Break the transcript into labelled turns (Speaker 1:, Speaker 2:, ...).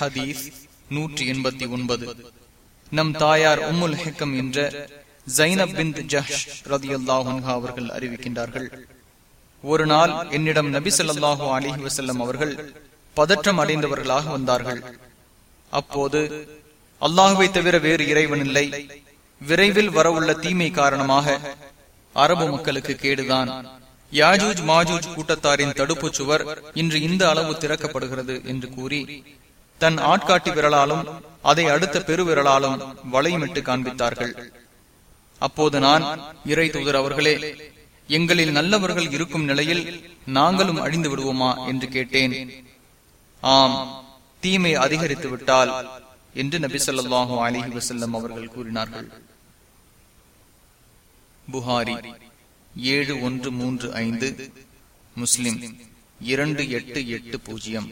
Speaker 1: ஹதீஸ் நூற்றி எண்பத்தி ஒன்பது. நம் தாயார் உம்முல் ஹெக்கம் என்ற ஜைனப் பின் ஜஹ் ரதி அவர்கள் அறிவிக்கின்றார்கள். ஒரு நாள் என்னிடம் நபி சொல்லாஹு அலிஹி வசல்லம் அவர்கள் பதற்றம் அடைந்தவர்களாக வந்தார்கள். அப்போது அல்லாஹுவை தவிர வேறு இறைவன் இல்லை. விரைவில் வரவுள்ள தீமை காரணமாக அரபு மக்களுக்கு கேடுதான். யாஜூஜ் மாஜூஜ் கூட்டத்தாரின் தடுப்பு சுவர் இன்று இந்த அளவு திறக்கப்படுகிறது என்று கூறி தன் ஆட்காட்டி விரலாலும் அதை அடுத்த பெருவிரலாலும் வளையமிட்டு காண்பித்தார்கள். அப்போது நான் இறை தூதர் அவர்களே எங்களில் நல்லவர்கள் இருக்கும் நிலையில் நாங்களும் அழிந்து விடுவோமா என்று கேட்டேன். ஆம் தீமை அதிகரித்து விட்டால் என்று நபி சொல்லாஹு அலிஹி வசல்லம் அவர்கள் கூறினார்கள். புகாரி ஏழு ஒன்று மூன்று ஐந்து முஸ்லிம் இரண்டு எட்டு எட்டு பூஜ்ஜியம்.